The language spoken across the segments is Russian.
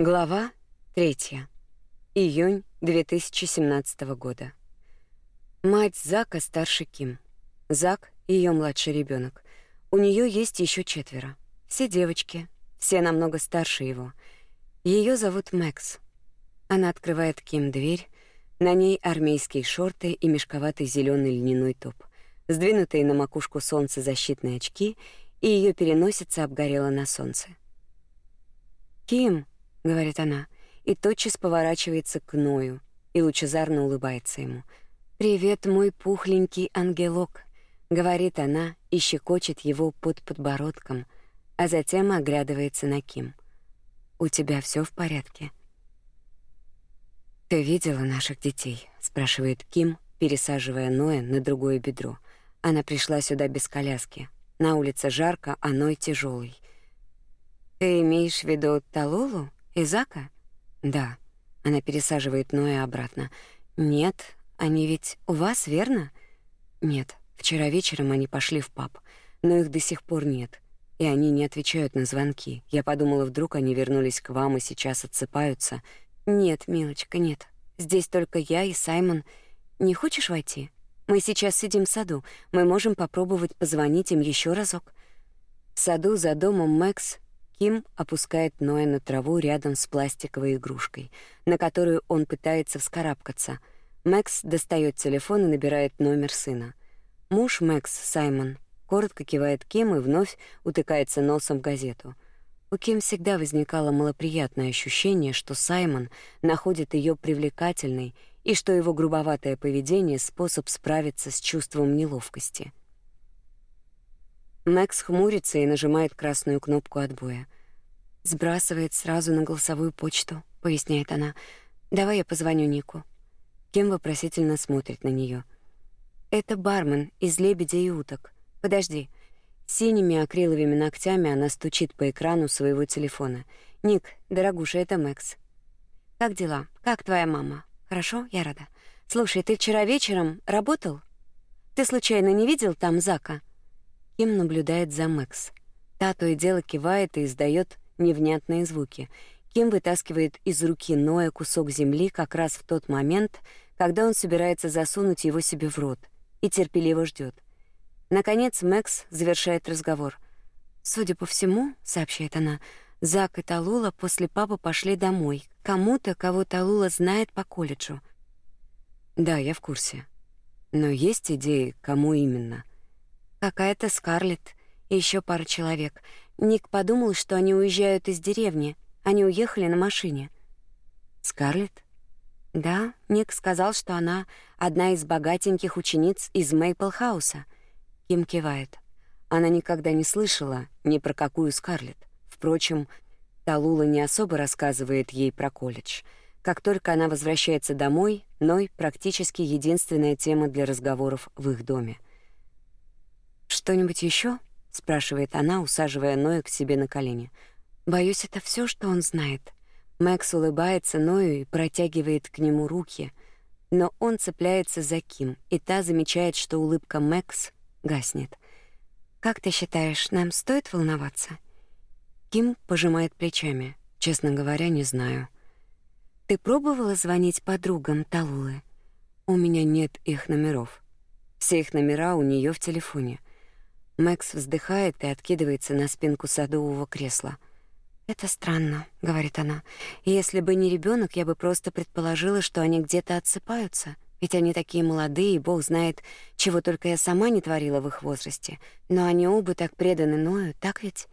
Глава 3. Июнь 2017 года. Мать Зака старше Ким. Зак ее младший ребенок. У нее есть еще четверо. Все девочки, все намного старше его. Ее зовут Мэкс. Она открывает Ким дверь. На ней армейские шорты и мешковатый зеленый льняной топ, сдвинутые на макушку солнцезащитные очки, и ее переносица обгорела на солнце. Ким говорит она, и тотчас поворачивается к Ною и лучезарно улыбается ему. Привет, мой пухленький ангелок, говорит она и щекочет его под подбородком, а затем оглядывается на Ким. У тебя все в порядке? Ты видела наших детей? спрашивает Ким, пересаживая Ноя на другое бедро. Она пришла сюда без коляски. На улице жарко, а Ной тяжелый. Ты имеешь в виду Талулу? Изака? Да. Она пересаживает Ноя обратно. Нет, они ведь у вас, верно? Нет. Вчера вечером они пошли в паб, но их до сих пор нет. И они не отвечают на звонки. Я подумала, вдруг они вернулись к вам и сейчас отсыпаются. Нет, милочка, нет. Здесь только я и Саймон. Не хочешь войти? Мы сейчас сидим в саду. Мы можем попробовать позвонить им еще разок. В саду за домом Мэкс Ким опускает Ноя на траву рядом с пластиковой игрушкой, на которую он пытается вскарабкаться. Мэкс достает телефон и набирает номер сына. Муж Мэкс, Саймон, коротко кивает Ким и вновь утыкается носом в газету. У Ким всегда возникало малоприятное ощущение, что Саймон находит ее привлекательной и что его грубоватое поведение — способ справиться с чувством неловкости — Мэкс хмурится и нажимает красную кнопку отбоя. Сбрасывает сразу на голосовую почту, поясняет она. Давай я позвоню Нику. Кем вопросительно смотрит на нее. Это бармен из Лебедя и уток. Подожди. Синими акриловыми ногтями она стучит по экрану своего телефона. Ник, дорогуша, это Мэкс. Как дела? Как твоя мама? Хорошо, я рада. Слушай, ты вчера вечером работал? Ты случайно не видел там Зака? Ким наблюдает за Мэкс. Та то и дело кивает и издает невнятные звуки. Ким вытаскивает из руки Ноя кусок земли как раз в тот момент, когда он собирается засунуть его себе в рот, и терпеливо ждет. Наконец Мэкс завершает разговор. «Судя по всему, — сообщает она, — Зак и Талула после папы пошли домой, кому-то, кого Талула знает по колледжу». «Да, я в курсе. Но есть идеи, кому именно?» Какая-то Скарлетт и еще пара человек. Ник подумал, что они уезжают из деревни. Они уехали на машине. Скарлетт? Да, Ник сказал, что она одна из богатеньких учениц из Мейплхауса. Ким кивает. Она никогда не слышала ни про какую Скарлетт. Впрочем, Талула не особо рассказывает ей про колледж. Как только она возвращается домой, Ной практически единственная тема для разговоров в их доме. Что-нибудь еще? спрашивает она, усаживая Ноя к себе на колени. Боюсь, это все, что он знает. Мэкс улыбается Ною и протягивает к нему руки, но он цепляется за Ким, и та замечает, что улыбка Мэкс гаснет. Как ты считаешь, нам стоит волноваться? Ким пожимает плечами. Честно говоря, не знаю. Ты пробовала звонить подругам Талулы? У меня нет их номеров. Все их номера у нее в телефоне. Мэкс вздыхает и откидывается на спинку садового кресла. Это странно, говорит она. Если бы не ребенок, я бы просто предположила, что они где-то отсыпаются. Ведь они такие молодые, и Бог знает, чего только я сама не творила в их возрасте. Но они оба так преданы Ною, так ведь?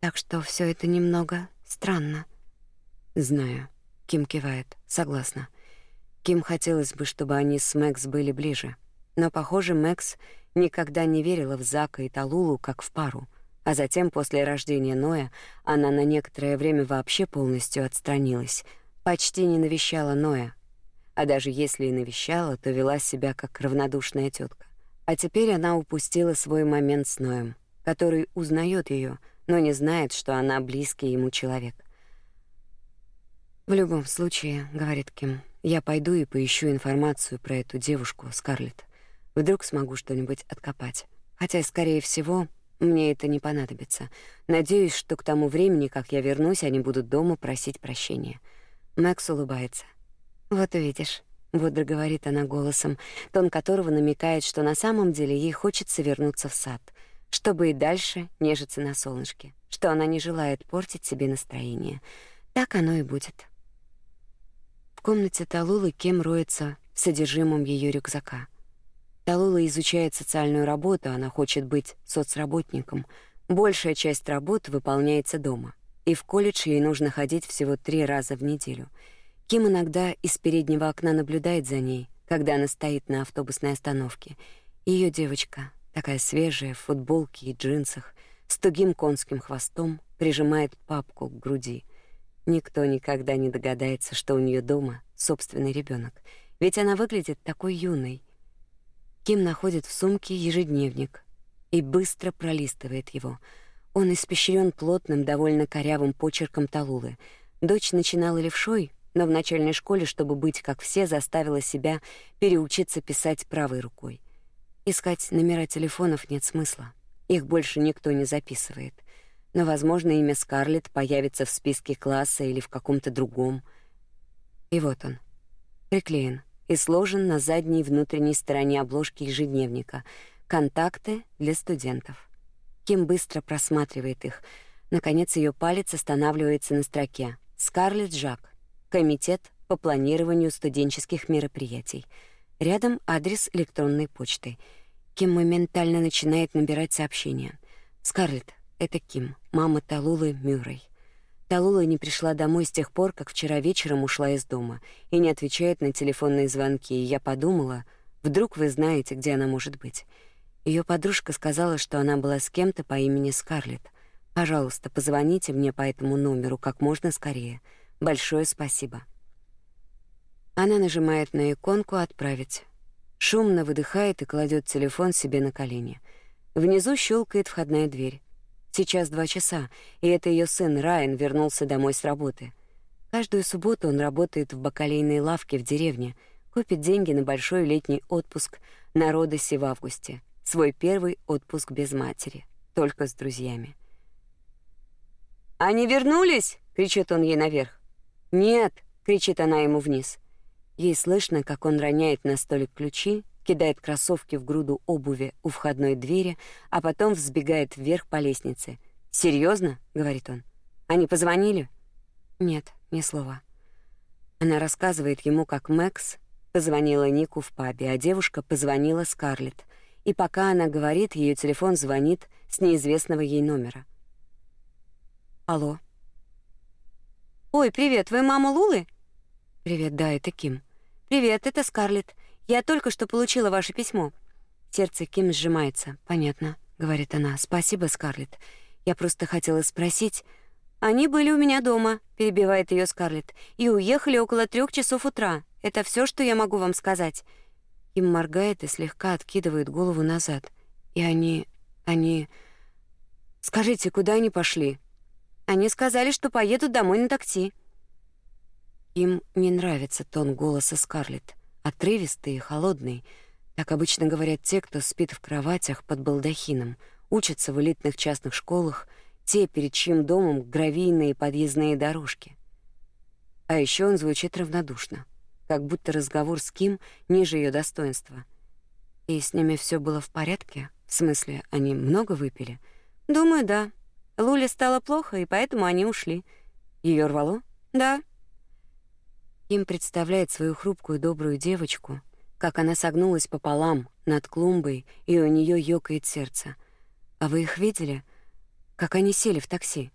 Так что все это немного странно. Знаю. Ким кивает. Согласна. Ким хотелось бы, чтобы они с Мэкс были ближе. Но, похоже, Мэкс никогда не верила в Зака и Талулу как в пару, а затем после рождения Ноя она на некоторое время вообще полностью отстранилась, почти не навещала Ноя. А даже если и навещала, то вела себя как равнодушная тетка. А теперь она упустила свой момент с Ноем, который узнает ее, но не знает, что она близкий ему человек. В любом случае, говорит Ким, я пойду и поищу информацию про эту девушку, Скарлетт. Вдруг смогу что-нибудь откопать. Хотя, скорее всего, Мне это не понадобится. Надеюсь, что к тому времени, как я вернусь, они будут дома просить прощения. Макс улыбается. Вот увидишь, бодро говорит она голосом, тон которого намекает, что на самом деле ей хочется вернуться в сад, чтобы и дальше нежиться на солнышке, что она не желает портить себе настроение. Так оно и будет. В комнате Талулы Кем роется в содержимом ее рюкзака. Талула изучает социальную работу, она хочет быть соцработником. Большая часть работ выполняется дома. И в колледж ей нужно ходить всего три раза в неделю. Ким иногда из переднего окна наблюдает за ней, когда она стоит на автобусной остановке. Ее девочка, такая свежая, в футболке и джинсах, с тугим конским хвостом, прижимает папку к груди. Никто никогда не догадается, что у нее дома собственный ребенок, ведь она выглядит такой юной — Ким находит в сумке ежедневник и быстро пролистывает его. Он испещрен плотным, довольно корявым почерком Талулы. Дочь начинала левшой, но в начальной школе, чтобы быть как все, заставила себя переучиться писать правой рукой. Искать номера телефонов нет смысла. Их больше никто не записывает. Но, возможно, имя Скарлетт появится в списке класса или в каком-то другом. И вот он. Приклеен и сложен на задней внутренней стороне обложки ежедневника. Контакты для студентов. Ким быстро просматривает их. Наконец ее палец останавливается на строке «Скарлетт Жак. Комитет по планированию студенческих мероприятий». Рядом адрес электронной почты. Ким моментально начинает набирать сообщение. «Скарлетт, это Ким, мама Талулы Мюррей. Талула не пришла домой с тех пор, как вчера вечером ушла из дома и не отвечает на телефонные звонки, и я подумала, вдруг вы знаете, где она может быть. Ее подружка сказала, что она была с кем-то по имени Скарлетт. Пожалуйста, позвоните мне по этому номеру как можно скорее. Большое спасибо. Она нажимает на иконку «Отправить». Шумно выдыхает и кладет телефон себе на колени. Внизу щелкает входная дверь. Сейчас два часа, и это ее сын Райан вернулся домой с работы. Каждую субботу он работает в бакалейной лавке в деревне, копит деньги на большой летний отпуск на Родосе в августе. Свой первый отпуск без матери, только с друзьями. «Они вернулись?» — кричит он ей наверх. «Нет!» — кричит она ему вниз. Ей слышно, как он роняет на столик ключи кидает кроссовки в груду обуви у входной двери, а потом взбегает вверх по лестнице. Серьезно? говорит он. Они позвонили? Нет, ни слова. Она рассказывает ему, как Мэкс позвонила Нику в пабе, а девушка позвонила Скарлетт. И пока она говорит, ее телефон звонит с неизвестного ей номера. Алло. Ой, привет, вы мама Лулы? Привет, да, это Ким. Привет, это Скарлетт. Я только что получила ваше письмо. Сердце Ким сжимается. Понятно, говорит она. Спасибо, Скарлетт. Я просто хотела спросить. Они были у меня дома, перебивает ее Скарлетт, и уехали около трех часов утра. Это все, что я могу вам сказать. Ким моргает и слегка откидывает голову назад. И они, они, скажите, куда они пошли? Они сказали, что поедут домой на такси. Им не нравится тон голоса Скарлетт отрывистый и холодный. Так обычно говорят те, кто спит в кроватях под балдахином, учатся в элитных частных школах, те, перед чьим домом гравийные подъездные дорожки. А еще он звучит равнодушно, как будто разговор с Ким ниже ее достоинства. И с ними все было в порядке? В смысле, они много выпили? Думаю, да. Луле стало плохо, и поэтому они ушли. Ее рвало? Да. Ким представляет свою хрупкую добрую девочку, как она согнулась пополам над клумбой, и у нее ёкает сердце. А вы их видели? Как они сели в такси?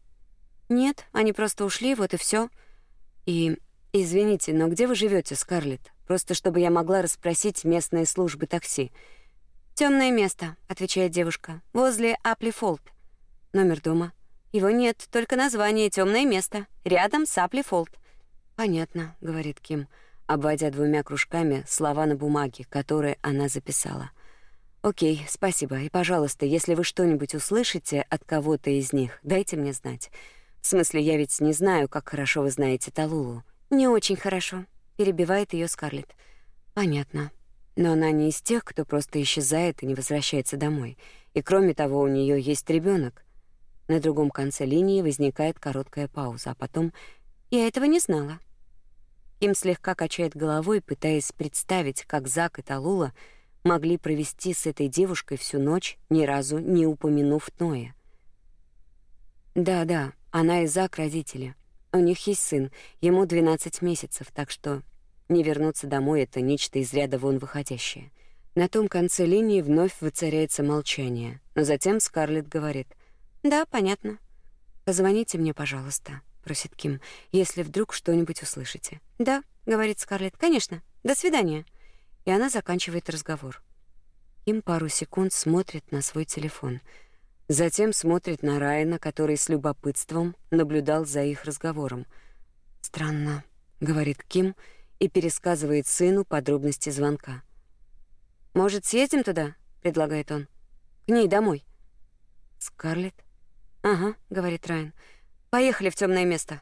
Нет, они просто ушли, вот и все. И извините, но где вы живете, Скарлетт? Просто чтобы я могла расспросить местные службы такси. Темное место, отвечает девушка. Возле Аплифолд. Номер дома. Его нет, только название Темное место, рядом с Аплифолд. Понятно, говорит Ким, обводя двумя кружками слова на бумаге, которые она записала. Окей, спасибо. И, пожалуйста, если вы что-нибудь услышите от кого-то из них, дайте мне знать. В смысле, я ведь не знаю, как хорошо вы знаете Талулу. Не очень хорошо, перебивает ее Скарлетт. Понятно. Но она не из тех, кто просто исчезает и не возвращается домой. И кроме того, у нее есть ребенок. На другом конце линии возникает короткая пауза, а потом «Я этого не знала». Ким слегка качает головой, пытаясь представить, как Зак и Талула могли провести с этой девушкой всю ночь, ни разу не упомянув Ноя. Да-да, она и Зак родители. У них есть сын, ему 12 месяцев, так что не вернуться домой — это нечто из ряда вон выходящее. На том конце линии вновь воцаряется молчание, но затем Скарлетт говорит. «Да, понятно. Позвоните мне, пожалуйста», — просит Ким, «если вдруг что-нибудь услышите». «Да», — говорит Скарлетт, «конечно. До свидания». И она заканчивает разговор. Ким пару секунд смотрит на свой телефон — Затем смотрит на Райана, который с любопытством наблюдал за их разговором. «Странно», — говорит Ким и пересказывает сыну подробности звонка. «Может, съездим туда?» — предлагает он. «К ней домой». «Скарлетт?» «Ага», — говорит Райан. «Поехали в темное место».